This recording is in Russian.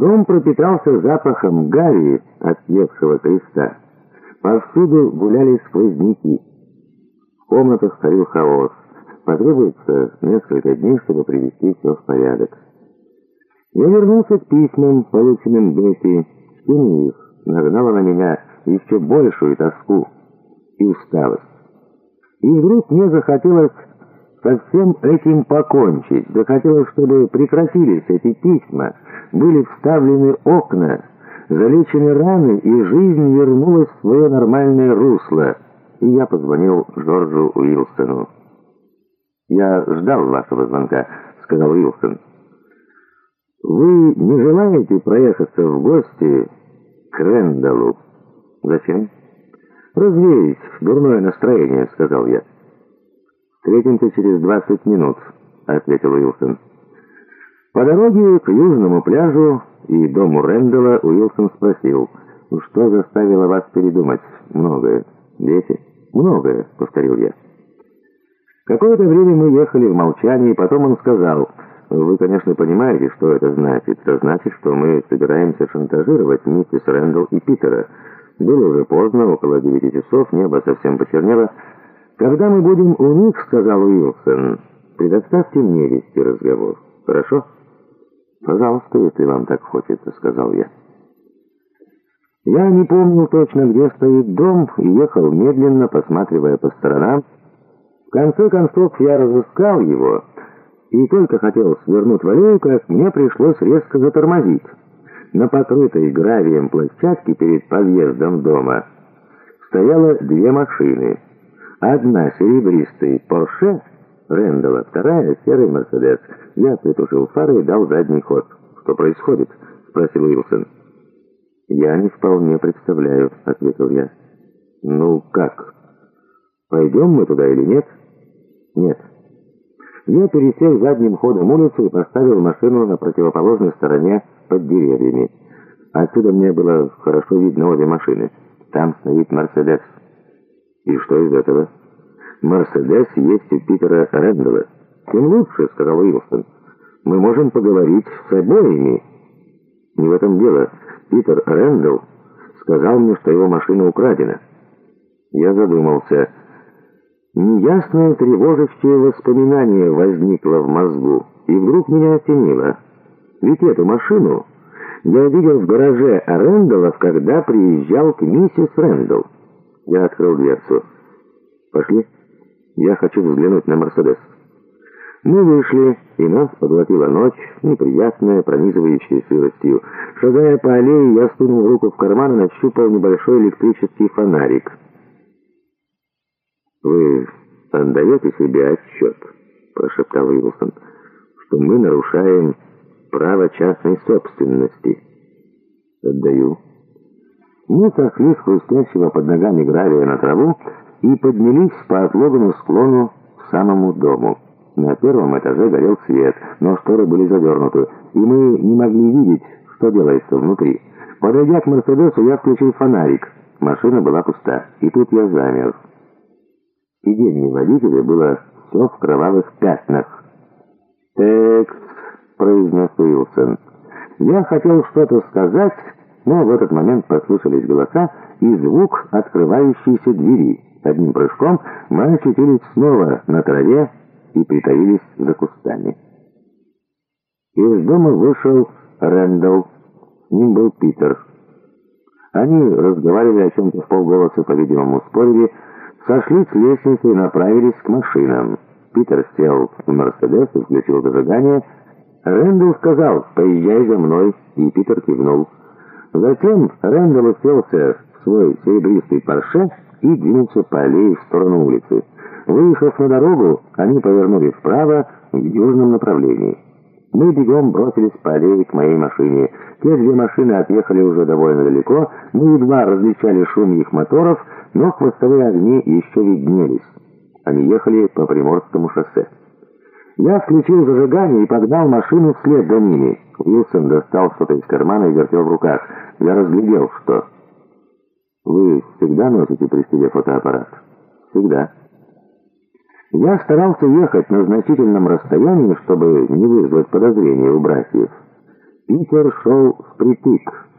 Дом пропитался запахом гари от съевшего креста. Повсюду гуляли сквозняки. В комнатах царил хаос. Потребуется несколько дней, чтобы привести все в порядок. Я вернулся к письмам, полученным Бетти. Чтение их нагнало на меня еще большую тоску и усталость. И вдруг мне захотелось со всем этим покончить. Захотелось, чтобы прекратились эти письма, были вставлены окна, залечены раны, и жизнь вернулась в свое нормальное русло. И я позвонил Джорджу Уилсону. «Я ждал вашего звонка», — сказал Уилсон. «Вы не желаете проехаться в гости к Рэндаллу?» «Зачем?» «Развеять дурное настроение», — сказал я. «Встретимся через двадцать минут», — ответил Уилсон. По дороге к южному пляжу и дому Рэндалла Уилсон спросил, «Что заставило вас передумать? Многое. Дети?» «Многое», — повторил я. Какое-то время мы ехали в молчании, потом он сказал, «Вы, конечно, понимаете, что это значит. Это значит, что мы собираемся шантажировать миссис Рэндалл и Питера. Было уже поздно, около девяти часов, небо совсем почернело. Когда мы будем у них, — сказал Уилсон, — предоставьте мне вести разговор. Хорошо?» «Пожалуйста, если вам так хочется», — сказал я. Я не помнил точно, где стоит дом, и ехал медленно, посматривая по сторонам. В конце концов я разыскал его, и только хотел свернуть в аллею, как мне пришлось резко затормозить. На покрытой гравием площадке перед подъездом дома стояло две машины. Одна серебристый «Порше», Рэндалла, вторая — серый «Мерседес». Я притушил фары и дал задний ход. «Что происходит?» — спросил Уилсон. «Я не вполне представляю», — ответил я. «Ну как? Пойдем мы туда или нет?» «Нет». Я пересел задним ходом улицу и поставил машину на противоположной стороне под деревьями. Отсюда мне было хорошо видно обе машины. Там стоит «Мерседес». «И что из этого?» Мерседес есть у Питера Рэндалла. Тем лучше, сказал Уилсон. Мы можем поговорить с обоими. Не в этом дело. Питер Рэндалл сказал мне, что его машина украдена. Я задумался. Неясное тревожащее воспоминание возникло в мозгу, и вдруг меня осенило. Ведь эту машину я видел в гараже Рэндаллов, когда приезжал к миссис Рэндалл. Я открыл дверцу. «Пошли». Я хочу взглянуть на Мерседес. Мы вышли, и нас поглотила ночь, неприятная, пронизывающая сыростью. Шагая по аллее, я сунул руку в карман и нащупал небольшой электрический фонарик. «Вы отдаете себе отчет?» — прошептал Уилсон, «что мы нарушаем право частной собственности». «Отдаю». Мы сошли с хрустящего под ногами гравия на траву, и поднялись по отлогому склону к самому дому. На первом этаже горел свет, но шторы были задернуты, и мы не могли видеть, что делается внутри. Подойдя к «Мерседесу», я включил фонарик. Машина была пуста, и тут я замер. Сиденье водителя было все в кровавых пятнах. «Текс», — произнес Уилсон. Я хотел что-то сказать, но в этот момент послышались голоса и звук открывающейся двери. Одним прыжком мы очутились снова на траве и притаились за кустами. Из дома вышел Рэндалл, с ним был Питер. Они разговаривали о чем-то в полголоса, по-видимому, спорили, сошли с лестницы и направились к машинам. Питер сел в Мерседес и включил зажигание. Рэндалл сказал «Поезжай за мной», и Питер кивнул. Затем Рэндалл уселся в свой серебристый парше и двинулся по аллее в сторону улицы. Выехав на дорогу, они повернули вправо в южном направлении. Мы бегом бросились по аллее к моей машине. Те две машины отъехали уже довольно далеко, мы едва различали шум их моторов, но хвостовые огни еще виднелись. Они ехали по Приморскому шоссе. Я включил зажигание и погнал машину вслед за ними. Уилсон достал что-то из кармана и вертел в руках. Я разглядел, что... Вы всегда носите при себе фотоаппарат? Всегда. Я старался ехать на значительном расстоянии, чтобы не вызвать подозрения у братьев. Питер шел впритык.